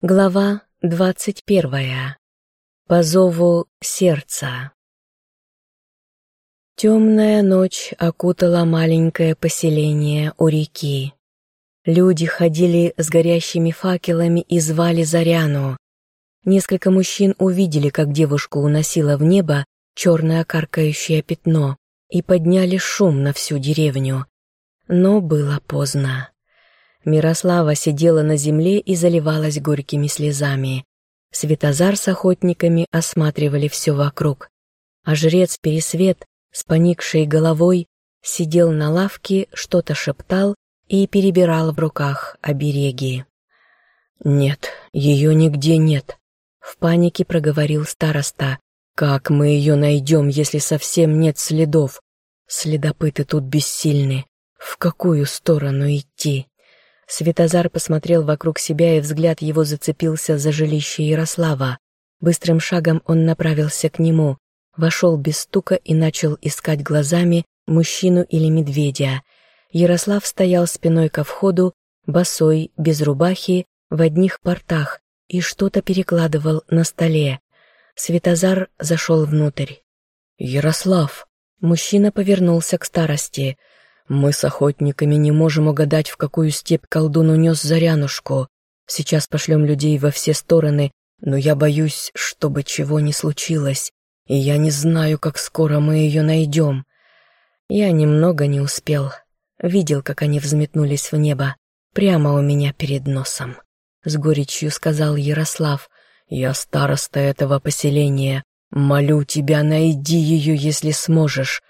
Глава двадцать первая. По зову сердца. Темная ночь окутала маленькое поселение у реки. Люди ходили с горящими факелами и звали Заряну. Несколько мужчин увидели, как девушку уносило в небо черное каркающее пятно и подняли шум на всю деревню. Но было поздно. Мирослава сидела на земле и заливалась горькими слезами. Светозар с охотниками осматривали все вокруг, а жрец Пересвет с поникшей головой сидел на лавке, что-то шептал и перебирал в руках обереги. «Нет, ее нигде нет», — в панике проговорил староста. «Как мы ее найдем, если совсем нет следов? Следопыты тут бессильны. В какую сторону идти?» Светозар посмотрел вокруг себя, и взгляд его зацепился за жилище Ярослава. Быстрым шагом он направился к нему, вошел без стука и начал искать глазами мужчину или медведя. Ярослав стоял спиной ко входу, босой, без рубахи, в одних портах, и что-то перекладывал на столе. Светозар зашел внутрь. «Ярослав!» Мужчина повернулся к старости — мы с охотниками не можем угадать, в какую степь колдун унес Зарянушку. Сейчас пошлем людей во все стороны, но я боюсь, чтобы чего не случилось, и я не знаю, как скоро мы ее найдем. Я немного не успел. Видел, как они взметнулись в небо, прямо у меня перед носом. С горечью сказал Ярослав, «Я староста этого поселения. Молю тебя, найди ее, если сможешь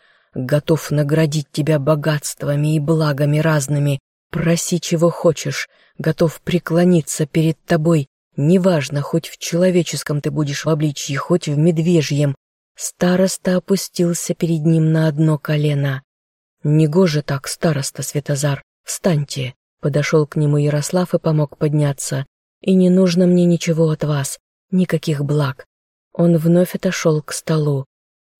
готов наградить тебя богатствами и благами разными, проси чего хочешь, готов преклониться перед тобой, неважно, хоть в человеческом ты будешь в обличье, хоть в медвежьем. Староста опустился перед ним на одно колено. «Негоже так, староста Светозар, встаньте!» Подошел к нему Ярослав и помог подняться. «И не нужно мне ничего от вас, никаких благ». Он вновь отошел к столу.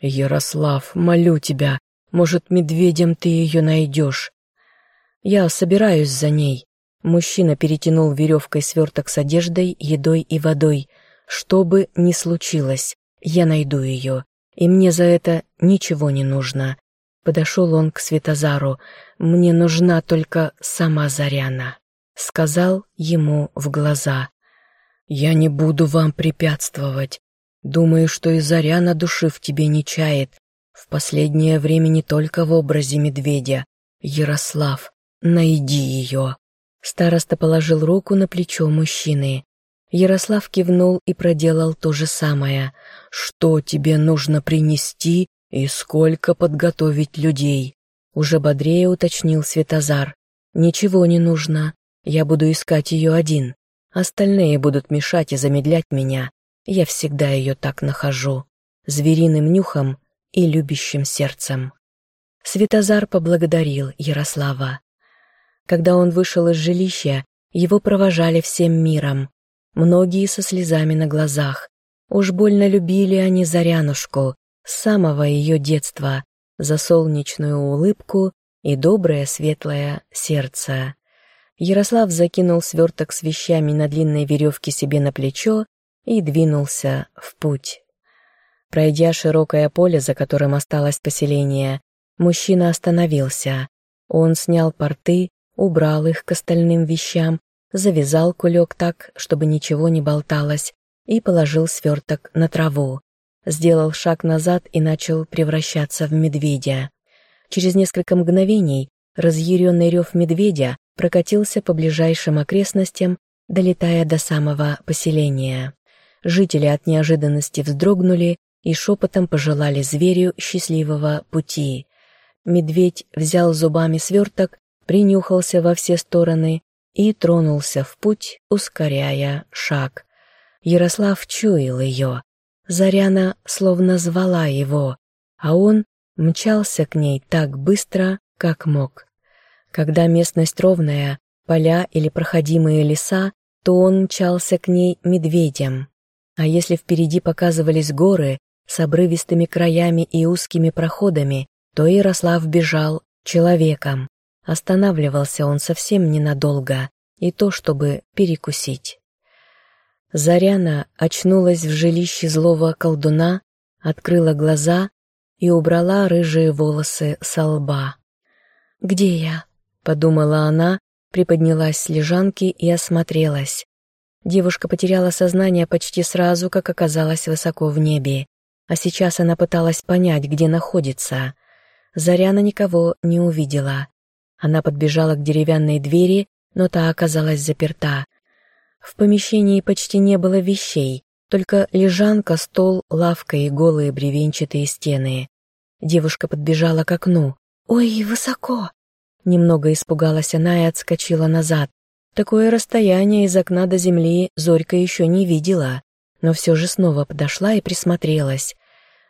«Ярослав, молю тебя, может, медведем ты ее найдешь. Я собираюсь за ней. Мужчина перетянул веревкой сверток с одеждой, едой и водой. Что бы ни случилось, я найду ее, и мне за это ничего не нужно. Подошел он к Светозару. «Мне нужна только сама Заряна», — сказал ему в глаза. «Я не буду вам препятствовать. Думаю, что и Заряна души в тебе не чает, в последнее время не только в образе медведя. Ярослав, найди ее. Староста положил руку на плечо мужчины. Ярослав кивнул и проделал то же самое. «Что тебе нужно принести и сколько подготовить людей?» Уже бодрее уточнил Светозар. «Ничего не нужно. Я буду искать ее один. Остальные будут мешать и замедлять меня. Я всегда ее так нахожу. Звериным нюхом и любящим сердцем. Светозар поблагодарил Ярослава. Когда он вышел из жилища, его провожали всем миром, многие со слезами на глазах. Уж больно любили они Зарянушку с самого ее детства за солнечную улыбку и доброе светлое сердце. Ярослав закинул сверток с вещами на длинной веревке себе на плечо и двинулся в путь. Пройдя широкое поле, за которым осталось поселение, мужчина остановился. Он снял порты, убрал их к остальным вещам, завязал кулек так, чтобы ничего не болталось, и положил сверток на траву. Сделал шаг назад и начал превращаться в медведя. Через несколько мгновений разъяренный рев медведя прокатился по ближайшим окрестностям, долетая до самого поселения. Жители от неожиданности вздрогнули и шепотом пожелали зверю счастливого пути. Медведь взял зубами сверток, принюхался во все стороны и тронулся в путь, ускоряя шаг. Ярослав чуял ее. Заряна словно звала его, а он мчался к ней так быстро, как мог. Когда местность ровная, поля или проходимые леса, то он мчался к ней медведем. А если впереди показывались горы, с обрывистыми краями и узкими проходами, то Ярослав бежал человеком. Останавливался он совсем ненадолго, и то, чтобы перекусить. Заряна очнулась в жилище злого колдуна, открыла глаза и убрала рыжие волосы со лба. «Где я?» — подумала она, приподнялась с лежанки и осмотрелась. Девушка потеряла сознание почти сразу, как оказалась высоко в небе, а сейчас она пыталась понять, где находится. Заряна никого не увидела. Она подбежала к деревянной двери, но та оказалась заперта. В помещении почти не было вещей, только лежанка, стол, лавка и голые бревенчатые стены. Девушка подбежала к окну. «Ой, высоко!» Немного испугалась она и отскочила назад. Такое расстояние из окна до земли Зорька еще не видела, но все же снова подошла и присмотрелась.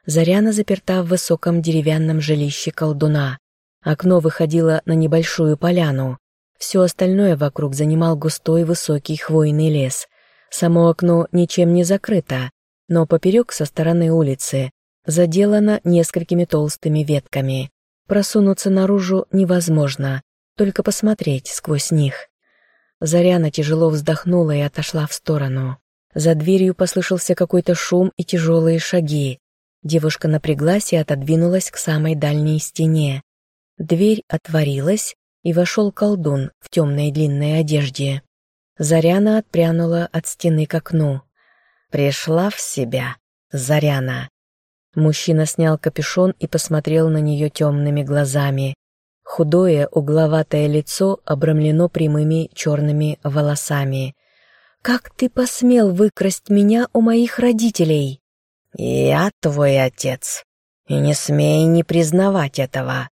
Заряна заперта в высоком деревянном жилище колдуна. Окно выходило на небольшую поляну. Все остальное вокруг занимал густой высокий хвойный лес. Само окно ничем не закрыто, но поперек со стороны улицы заделано несколькими толстыми ветками. Просунуться наружу невозможно, только посмотреть сквозь них. Заряна тяжело вздохнула и отошла в сторону. За дверью послышался какой-то шум и тяжелые шаги. Девушка напряглась и отодвинулась к самой дальней стене. Дверь отворилась, и вошел колдун в темной длинной одежде. Заряна отпрянула от стены к окну. «Пришла в себя, Заряна!» Мужчина снял капюшон и посмотрел на нее темными глазами. Худое, угловатое лицо обрамлено прямыми черными волосами. «Как ты посмел выкрасть меня у моих родителей?» «Я твой отец, и не смей не признавать этого.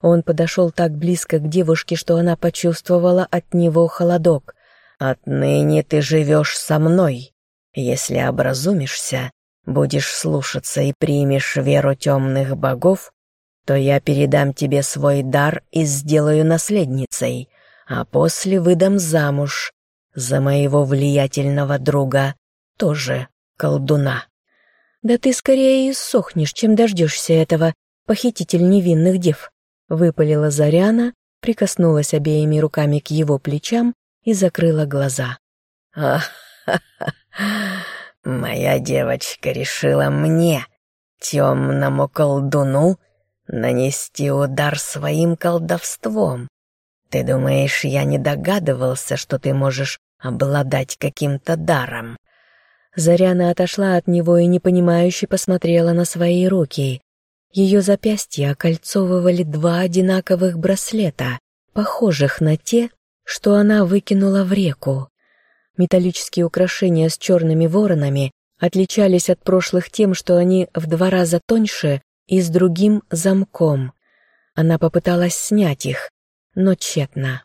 Он подошел так близко к девушке, что она почувствовала от него холодок. «Отныне ты живешь со мной. Если образумишься, будешь слушаться и примешь веру темных богов, то я передам тебе свой дар и сделаю наследницей, а после выдам замуж за моего влиятельного друга, тоже колдуна». «Да ты скорее иссохнешь, чем дождешься этого, похититель невинных дев», Выпалила Заряна, прикоснулась обеими руками к его плечам и закрыла глаза. Моя девочка решила мне, темному колдуну, нанести удар своим колдовством. Ты думаешь, я не догадывался, что ты можешь обладать каким-то даром?» Заряна отошла от него и непонимающе посмотрела на свои руки. Ее запястья окольцовывали два одинаковых браслета, похожих на те, что она выкинула в реку. Металлические украшения с черными воронами отличались от прошлых тем, что они в два раза тоньше и с другим замком. Она попыталась снять их, но тщетно.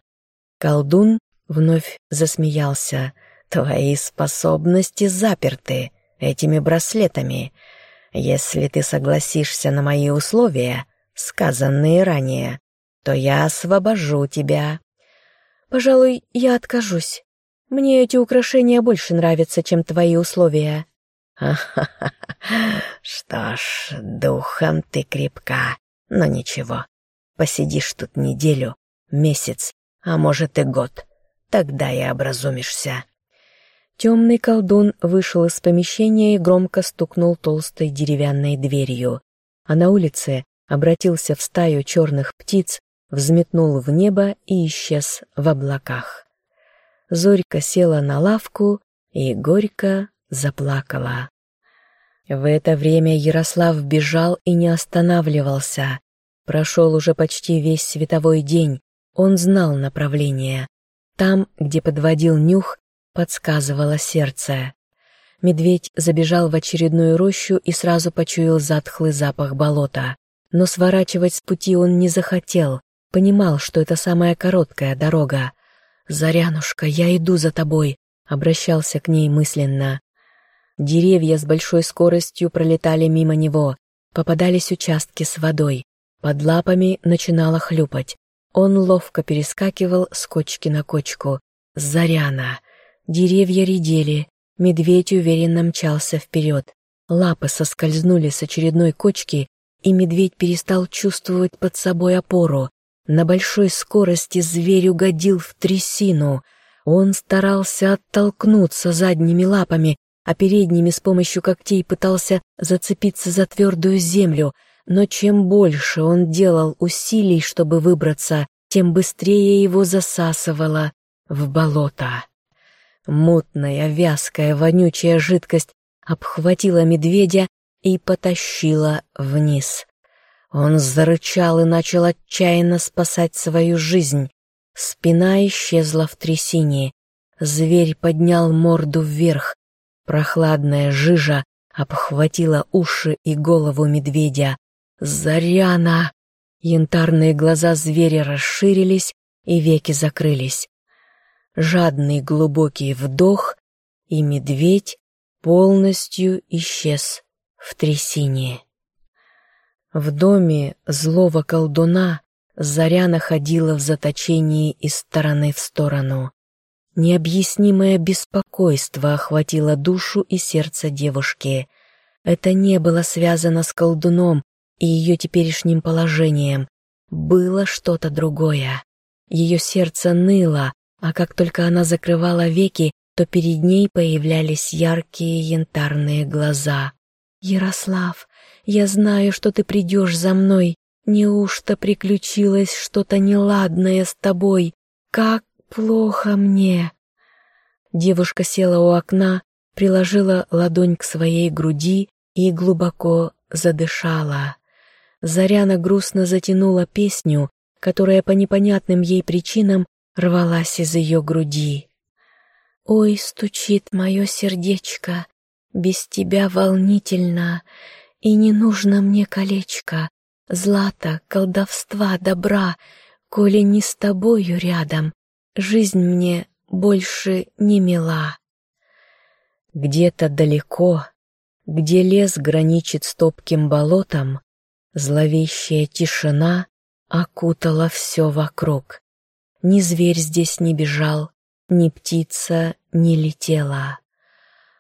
Колдун вновь засмеялся. «Твои способности заперты этими браслетами. Если ты согласишься на мои условия, сказанные ранее, то я освобожу тебя. Пожалуй, я откажусь. Мне эти украшения больше нравятся, чем твои условия. Что ж, духом ты крепка, но ничего. Посидишь тут неделю, месяц, а может и год. Тогда и образумишься. Темный колдун вышел из помещения и громко стукнул толстой деревянной дверью, а на улице обратился в стаю черных птиц, взметнул в небо и исчез в облаках. Зорька села на лавку и горько заплакала. В это время Ярослав бежал и не останавливался. Прошел уже почти весь световой день, он знал направление. Там, где подводил нюх, подсказывало сердце. Медведь забежал в очередную рощу и сразу почуял затхлый запах болота. Но сворачивать с пути он не захотел, понимал, что это самая короткая дорога. «Зарянушка, я иду за тобой», — обращался к ней мысленно. Деревья с большой скоростью пролетали мимо него, попадались участки с водой. Под лапами начинало хлюпать. Он ловко перескакивал с кочки на кочку. «Заряна!» Деревья редели, медведь уверенно мчался вперед. Лапы соскользнули с очередной кочки, и медведь перестал чувствовать под собой опору. На большой скорости зверь угодил в трясину. Он старался оттолкнуться задними лапами, а передними с помощью когтей пытался зацепиться за твердую землю, но чем больше он делал усилий, чтобы выбраться, тем быстрее его засасывало в болото. Мутная, вязкая, вонючая жидкость обхватила медведя и потащила вниз. Он зарычал и начал отчаянно спасать свою жизнь. Спина исчезла в трясине. Зверь поднял морду вверх. Прохладная жижа обхватила уши и голову медведя. «Заряна!» Янтарные глаза зверя расширились и веки закрылись. Жадный глубокий вдох, и медведь полностью исчез в трясине. В доме злого колдуна Заря ходила в заточении из стороны в сторону. Необъяснимое беспокойство охватило душу и сердце девушки. Это не было связано с колдуном и ее теперешним положением. Было что-то другое. Ее сердце ныло, а как только она закрывала веки, то перед ней появлялись яркие янтарные глаза. «Ярослав, я знаю, что ты придешь за мной. Неужто приключилось что-то неладное с тобой? Как плохо мне!» Девушка села у окна, приложила ладонь к своей груди и глубоко задышала. Заряна грустно затянула песню, которая по непонятным ей причинам рвалась из ее груди. «Ой, стучит мое сердечко, без тебя волнительно, и не нужно мне колечко, злата, колдовства, добра, коли не с тобою рядом, жизнь мне больше не мила». Где-то далеко, где лес граничит с топким болотом, зловещая тишина окутала все вокруг. Ни зверь здесь не бежал, ни птица не летела.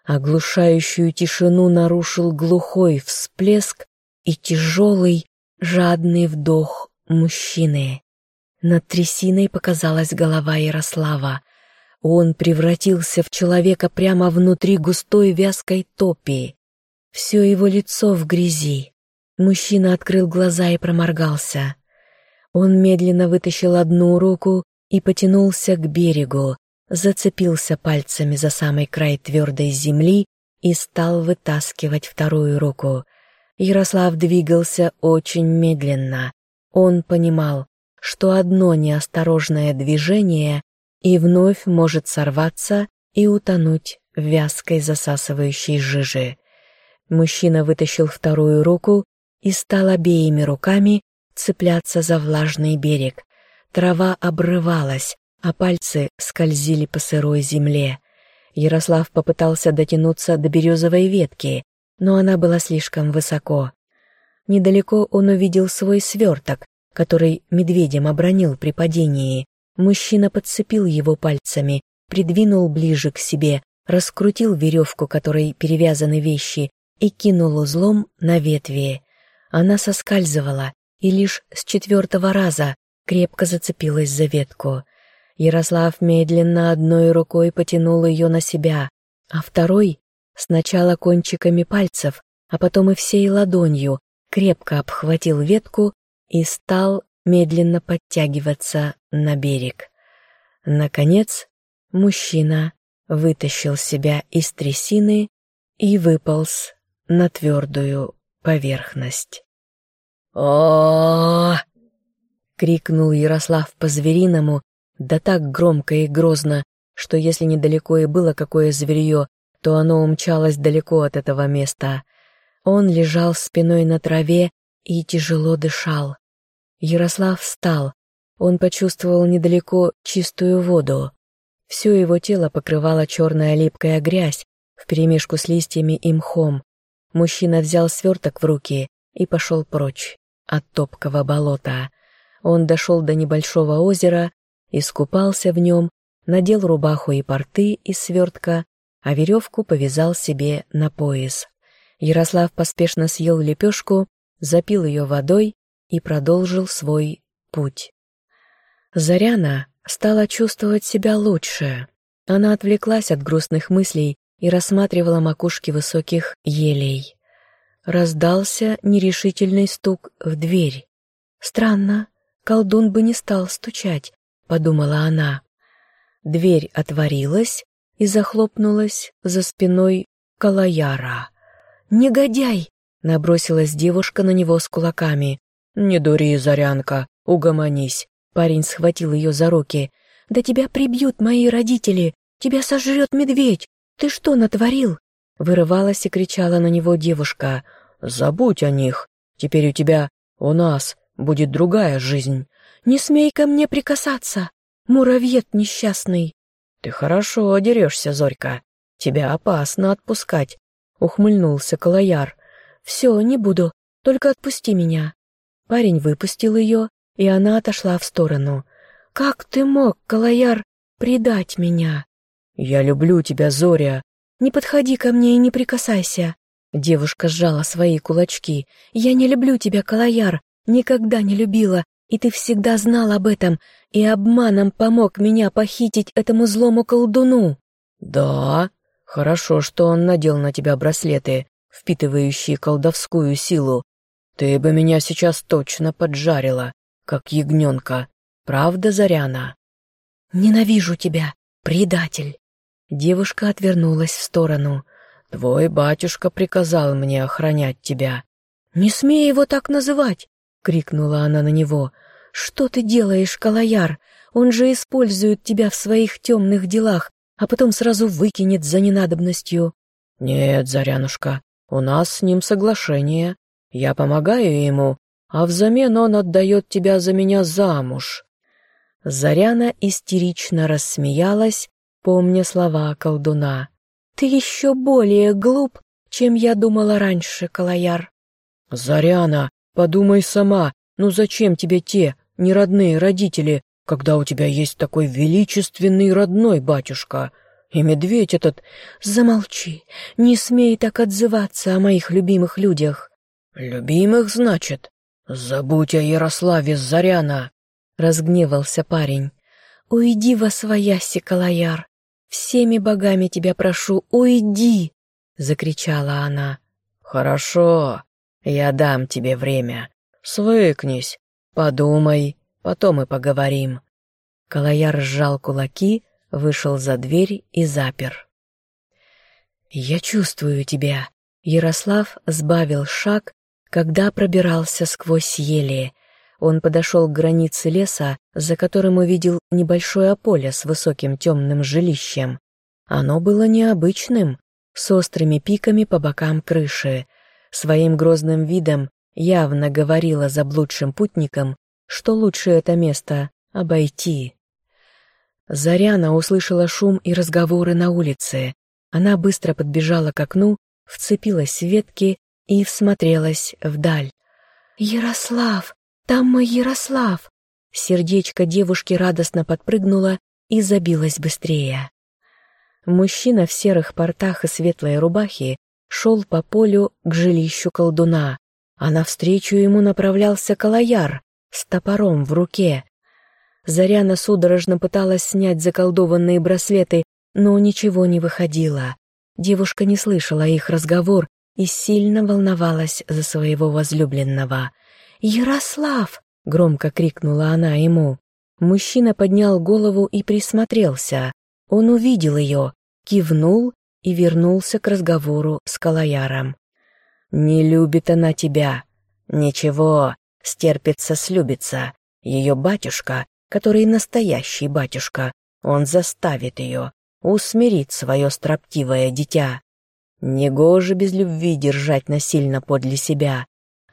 Оглушающую тишину нарушил глухой всплеск и тяжелый, жадный вдох мужчины. Над трясиной показалась голова Ярослава. Он превратился в человека прямо внутри густой вязкой топи. Все его лицо в грязи. Мужчина открыл глаза и проморгался. Он медленно вытащил одну руку и потянулся к берегу, зацепился пальцами за самый край твердой земли и стал вытаскивать вторую руку. Ярослав двигался очень медленно. Он понимал, что одно неосторожное движение и вновь может сорваться и утонуть в вязкой засасывающей жиже. Мужчина вытащил вторую руку и стал обеими руками цепляться за влажный берег. Трава обрывалась, а пальцы скользили по сырой земле. Ярослав попытался дотянуться до березовой ветки, но она была слишком высоко. Недалеко он увидел свой сверток, который медведем обронил при падении. Мужчина подцепил его пальцами, придвинул ближе к себе, раскрутил веревку, которой перевязаны вещи, и кинул узлом на ветви. Она соскальзывала, и лишь с четвертого раза крепко зацепилась за ветку. Ярослав медленно одной рукой потянул ее на себя, а второй сначала кончиками пальцев, а потом и всей ладонью крепко обхватил ветку и стал медленно подтягиваться на берег. Наконец, мужчина вытащил себя из трясины и выполз на твердую поверхность. О крикнул Ярослав по-звериному, да так громко и грозно, что если недалеко и было какое зверье, то оно умчалось далеко от этого места. Он лежал спиной на траве и тяжело дышал. Ярослав встал. Он почувствовал недалеко чистую воду. Все его тело покрывала черная липкая грязь вперемешку с листьями и мхом. Мужчина взял сверток в руки и пошел прочь от топкого болота. Он дошел до небольшого озера, искупался в нем, надел рубаху и порты из свертка, а веревку повязал себе на пояс. Ярослав поспешно съел лепешку, запил ее водой и продолжил свой путь. Заряна стала чувствовать себя лучше. Она отвлеклась от грустных мыслей и рассматривала макушки высоких елей. Раздался нерешительный стук в дверь. «Странно, колдун бы не стал стучать», — подумала она. Дверь отворилась и захлопнулась за спиной Калаяра. «Негодяй!» — набросилась девушка на него с кулаками. «Не дури, Зарянка, угомонись!» Парень схватил ее за руки. «Да тебя прибьют мои родители! Тебя сожрет медведь! Ты что натворил?» Вырывалась и кричала на него девушка. «Забудь о них! Теперь у тебя, у нас, будет другая жизнь!» «Не смей ко мне прикасаться! Муравьед несчастный!» «Ты хорошо дерешься, Зорька. Тебя опасно отпускать», — ухмыльнулся Калаяр. «Все, не буду, только отпусти меня». Парень выпустил ее, и она отошла в сторону. «Как ты мог, Калаяр, предать меня?» «Я люблю тебя, Зоря». «Не подходи ко мне и не прикасайся». Девушка сжала свои кулачки. «Я не люблю тебя, Калаяр, никогда не любила, и ты всегда знал об этом, и обманом помог меня похитить этому злому колдуну». «Да, хорошо, что он надел на тебя браслеты, впитывающие колдовскую силу. Ты бы меня сейчас точно поджарила, как ягненка. Правда, Заряна?» «Ненавижу тебя, предатель!» Девушка отвернулась в сторону. «Твой батюшка приказал мне охранять тебя». «Не смей его так называть!» — крикнула она на него. «Что ты делаешь, Калаяр? Он же использует тебя в своих темных делах, а потом сразу выкинет за ненадобностью». «Нет, Зарянушка, у нас с ним соглашение. Я помогаю ему, а взамен он отдает тебя за меня замуж». Заряна истерично рассмеялась, помня слова колдуна. «Ты еще более глуп, чем я думала раньше, Калаяр». «Заряна, подумай сама, ну зачем тебе те, неродные родители, когда у тебя есть такой величественный родной батюшка. И медведь этот... Замолчи, не смей так отзываться о моих любимых людях. Любимых, значит? Забудь о Ярославе Заряна, разгневался парень. Уйди во свояси, Калаяр. Всеми богами тебя прошу, уйди, закричала она. Хорошо, я дам тебе время. Свыкнись, «Подумай, потом и поговорим». Калаяр сжал кулаки, вышел за дверь и запер. «Я чувствую тебя», — Ярослав сбавил шаг, когда пробирался сквозь ели. Он подошел к границе леса, за которым увидел небольшое поле с высоким темным жилищем. Оно было необычным, с острыми пиками по бокам крыши. Своим грозным видом явно говорила заблудшим путникам, что лучше это место обойти. Заряна услышала шум и разговоры на улице. Она быстро подбежала к окну, вцепилась в ветки и всмотрелась вдаль. «Ярослав! Там мой Ярослав!» Сердечко девушки радостно подпрыгнуло и забилось быстрее. Мужчина в серых портах и светлой рубахе шел по полю к жилищу колдуна а навстречу ему направлялся Калаяр с топором в руке. Заряна судорожно пыталась снять заколдованные браслеты, но ничего не выходило. Девушка не слышала их разговор и сильно волновалась за своего возлюбленного. «Ярослав!» — громко крикнула она ему. Мужчина поднял голову и присмотрелся. Он увидел ее, кивнул и вернулся к разговору с Калаяром. «Не любит она тебя. Ничего, стерпится, слюбится. Ее батюшка, который настоящий батюшка, он заставит ее, усмирит свое строптивое дитя. Негоже без любви держать насильно подле себя.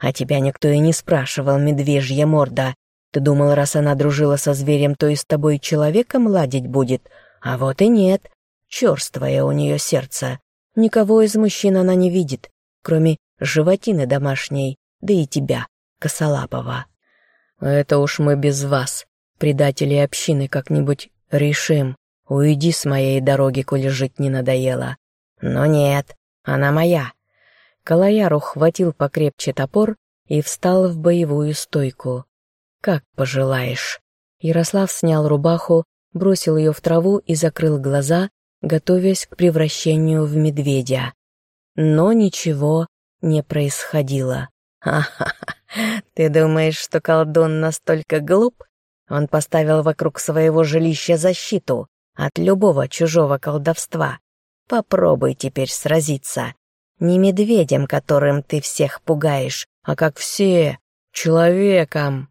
А тебя никто и не спрашивал, медвежья морда. Ты думал, раз она дружила со зверем, то и с тобой человеком ладить будет? А вот и нет. Черствое у нее сердце. Никого из мужчин она не видит, кроме животины домашней, да и тебя, косолапого. Это уж мы без вас, предатели общины, как-нибудь решим. Уйди с моей дороги, коли жить не надоело. Но нет, она моя. Калаяр ухватил покрепче топор и встал в боевую стойку. Как пожелаешь. Ярослав снял рубаху, бросил ее в траву и закрыл глаза, готовясь к превращению в медведя. Но ничего не происходило. «Ха-ха-ха! Ты думаешь, что колдун настолько глуп? Он поставил вокруг своего жилища защиту от любого чужого колдовства. Попробуй теперь сразиться. Не медведем, которым ты всех пугаешь, а как все, человеком.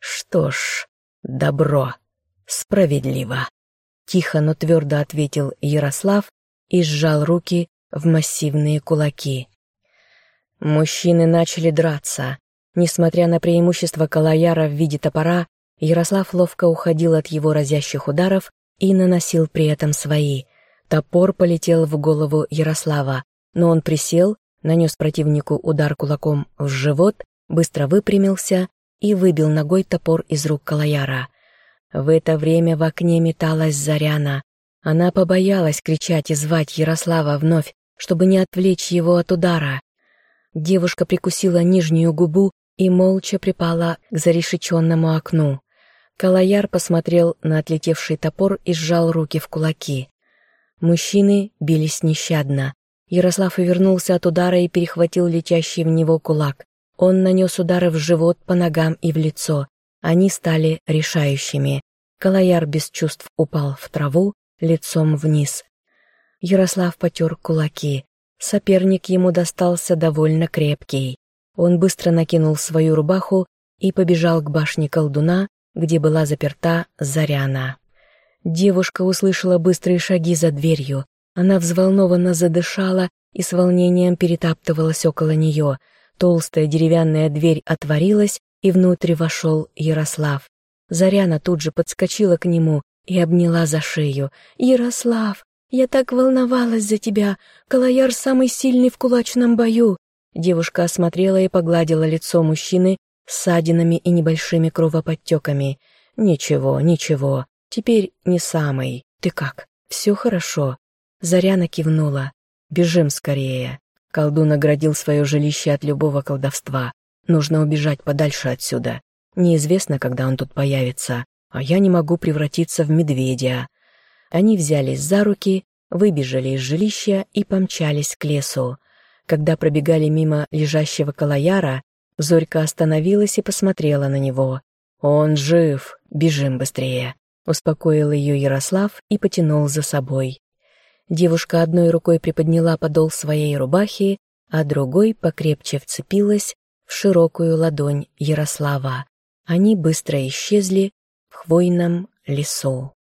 Что ж, добро, справедливо. Тихо, но твердо ответил Ярослав и сжал руки в массивные кулаки. Мужчины начали драться. Несмотря на преимущество Калаяра в виде топора, Ярослав ловко уходил от его разящих ударов и наносил при этом свои. Топор полетел в голову Ярослава, но он присел, нанес противнику удар кулаком в живот, быстро выпрямился и выбил ногой топор из рук Калаяра. В это время в окне металась Заряна. Она побоялась кричать и звать Ярослава вновь, чтобы не отвлечь его от удара. Девушка прикусила нижнюю губу и молча припала к зарешеченному окну. Калаяр посмотрел на отлетевший топор и сжал руки в кулаки. Мужчины бились нещадно. Ярослав увернулся от удара и перехватил летящий в него кулак. Он нанес удары в живот, по ногам и в лицо. Они стали решающими. Калаяр без чувств упал в траву, лицом вниз. Ярослав потер кулаки. Соперник ему достался довольно крепкий. Он быстро накинул свою рубаху и побежал к башне колдуна, где была заперта Заряна. Девушка услышала быстрые шаги за дверью. Она взволнованно задышала и с волнением перетаптывалась около нее. Толстая деревянная дверь отворилась, и внутрь вошел Ярослав. Заряна тут же подскочила к нему и обняла за шею. «Ярослав, «Я так волновалась за тебя. Калаяр самый сильный в кулачном бою». Девушка осмотрела и погладила лицо мужчины с ссадинами и небольшими кровоподтеками. «Ничего, ничего. Теперь не самый. Ты как? Все хорошо?» Заряна кивнула. «Бежим скорее». Колдун оградил свое жилище от любого колдовства. Нужно убежать подальше отсюда. Неизвестно, когда он тут появится, а я не могу превратиться в медведя. Они взялись за руки, выбежали из жилища и помчались к лесу. Когда пробегали мимо лежащего Калаяра, Зорька остановилась и посмотрела на него. «Он жив! Бежим быстрее!» Успокоил ее Ярослав и потянул за собой. Девушка одной рукой приподняла подол своей рубахи, а другой покрепче вцепилась в широкую ладонь Ярослава. Они быстро исчезли в хвойном лесу.